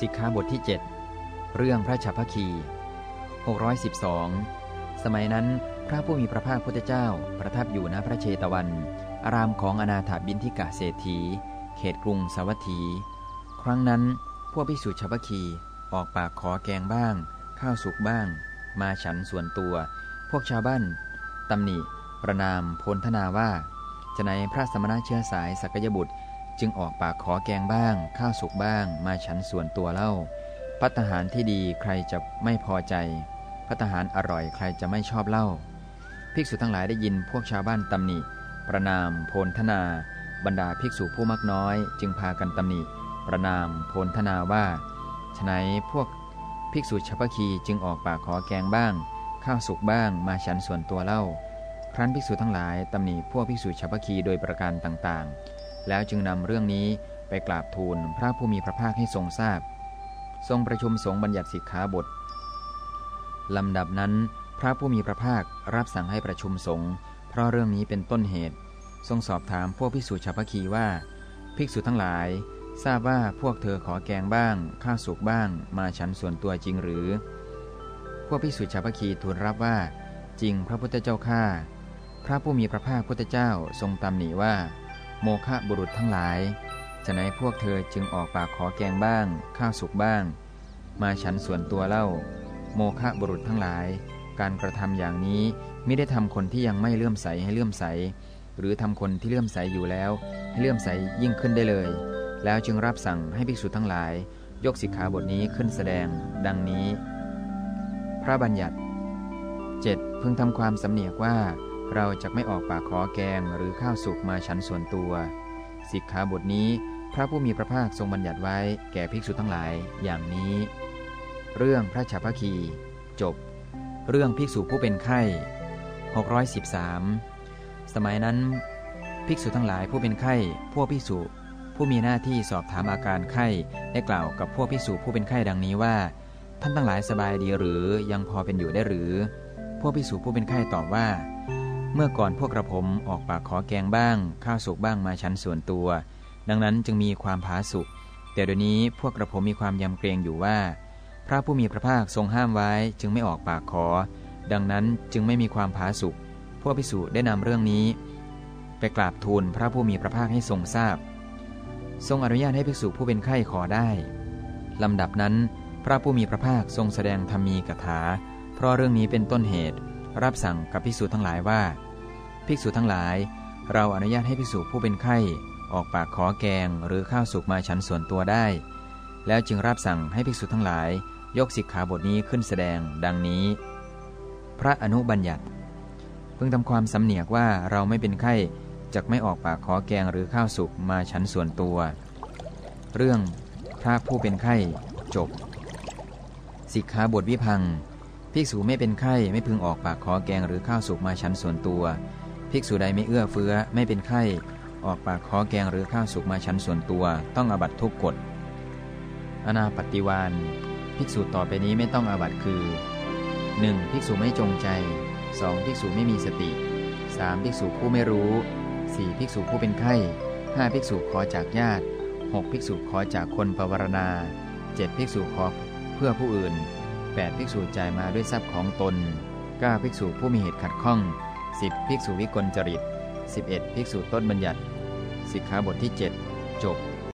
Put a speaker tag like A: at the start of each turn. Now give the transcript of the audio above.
A: สิกขาบทที่ 7 เรื่องพระฉัพพคี 612 สมัยนั้นพระผู้มีพระภาคพุทธเจ้า ประทับอยู่ณพระเชตวัน อารามของอนาถาบินทิกะเศรษฐี เขตกรุงสาวัตถี ครั้งนั้น พวกภิกษุฉัพพคีออกปากขอแกงบ้าง ข้าวสุกบ้าง มาฉันส่วนตัว พวกชาวบ้านตำหนิ ประนามพลทนาว่า จะในพระสมณะเชื้อสายสักยบุตร จึงออกปากขอแกงบ้าง ข้าวสุกบ้าง มาฉันส่วนตัวเล่าพัตหารที่ดีใครจะไม่พอใจพัตหารอร่อยใครจะไม่ชอบเล่า ภิกษุทั้งหลายได้ยินพวกชาวบ้านตำหนิ ประนาม โพลธนา บรรดาภิกษุผู้มักน้อย จึงพากันตำหนิ ประนาม โพลธนาว่าฉนัยพวกภิกษุชัพพคีจึงออกปากขอแกงบ้าง ข้าวสุกบ้าง มาฉันส่วนตัวเล่า ครั้นภิกษุทั้งหลายตำหนิพวกภิกษุชัพพคีโดยประการต่างๆ แล้วจึงนำเรื่องนี้ไปกราบทูลพระผู้มีพระภาคให้ทรงทราบ ทรงประชุมสงฆ์บัญญัติสิกขาบทลำดับนั้น พระผู้มีพระภาครับสั่งให้ประชุมสงฆ์เพราะเรื่องนี้เป็นต้นเหตุ ทรงสอบถามพวกภิกษุชัพพคีว่า ภิกษุทั้งหลาย ทราบว่าพวกเธอขอแกงบ้าง ข้าวสุกบ้าง มาฉันส่วนตัวจริงหรือ พวกภิกษุชาวพคีทูลรับว่า จริงพระพุทธเจ้าข้าพระผู้มีพระภาคพุทธเจ้าทรงตำหนิว่า โมฆะบุรุษทั้งหลายจะไหนพวกเธอจึงออกปากขอแกงบ้าง ข้าวสุกบ้าง มาฉันส่วนตัวเล่า โมฆะบุรุษทั้งหลาย การกระทำอย่างนี้ไม่ได้ทำคนที่ยังไม่เลื่อมใสให้เลื่อมใส หรือทำคนที่เลื่อมใสอยู่แล้ว ให้เลื่อมใสยิ่งขึ้นได้เลย แล้วจึงรับสั่งให้ภิกษุทั้งหลาย ยกสิกขาบทนี้ขึ้นแสดง ดังนี้ พระบัญญัติ 7. พึงทำความสำเนียกว่า เราจะไม่ออกปากขอแกงหรือข้าวสุกมาฉันส่วนตัว สิกขาบทนี้พระผู้มีพระภาคทรงบัญญัติไว้แก่ภิกษุทั้งหลายอย่างนี้ เรื่องพระฉัพพคี จบ เรื่องภิกษุผู้เป็นไข้ 613 สมัยนั้น ภิกษุทั้งหลายผู้เป็นไข้ พวกภิกษุผู้มีหน้าที่สอบถามอาการไข้ได้กล่าวกับพวกภิกษุผู้เป็นไข้ดังนี้ว่า ท่านทั้งหลายสบายดีหรือยังพอเป็นอยู่ได้หรือ พวกภิกษุผู้เป็นไข้ตอบว่า เมื่อก่อนพวกกระผมออกปากขอแกงบ้าง ข้าวสุกบ้างมาชั้นส่วนตัว ดังนั้นจึงมีความผาสุกแต่เดี๋ยวนี้พวกกระผมมีความยำเกรงอยู่ว่า พระผู้มีพระภาคทรงห้ามไว้จึงไม่ออกปากขอ ดังนั้นจึงไม่มีความผาสุกพวกภิกษุได้นำเรื่องนี้ ไปกราบทูลพระผู้มีพระภาคให้ทรงทราบ ทรงอนุญาตให้ภิกษุผู้เป็นไข้ขอได้ลำดับนั้น พระผู้มีพระภาคทรงแสดงธรรมีกถา เพราะเรื่องนี้เป็นต้นเหตุ รับสั่งกับภิกษุทั้งหลายว่า ภิกษุทั้งหลาย เราอนุญาตให้ภิกษุผู้เป็นไข้ ออกปากขอแกงหรือข้าวสุกมาฉันส่วนตัวได้ แล้วจึงรับสั่งให้ภิกษุทั้งหลาย ยกสิกขาบทนี้ขึ้นแสดงดังนี้ พระอนุบัญญัติ เพิ่งทำความสำเนียกว่าเราไม่เป็นไข้จะไม่ออกปากขอแกงหรือข้าวสุกมาฉันส่วนตัว เรื่องพระผู้เป็นไข้จบ สิกขาบทวิพัง ภิกษุไม่เป็นไข้ไม่พึงออกปากขอแกงหรือข้าวสุกมาฉันส่วนตัว ภิกษุใดไม่เอื้อเฟื้อไม่เป็นไข้ ออกปากขอแกงหรือข้าวสุกมาฉันส่วนตัว ต้องอาบัตทุกกฎอนาปฏิวานภิกษุต่อไปนี้ไม่ต้องอาบัตคือ 1. ภิกษุไม่จงใจ 2. ภิกษุไม่มีสติ 3. ภิกษุผู้ไม่รู้ 4. ภิกษุผู้เป็นไข้ 5. ภิกษุขอจากญาติ 6. ภิกษุขอจากคนปวารณา 7. ภิกษุขอเพื่อผู้อื่น 8. ภิกษุจ่ายมาด้วยทรัพย์ของตน 9. ภิกษุผู้มีเหตุขัดข้อง 10. ภิกษุวิกลจริต 11. ภิกษุต้นบัญญัติ สิกขาบทที่ 7 จบ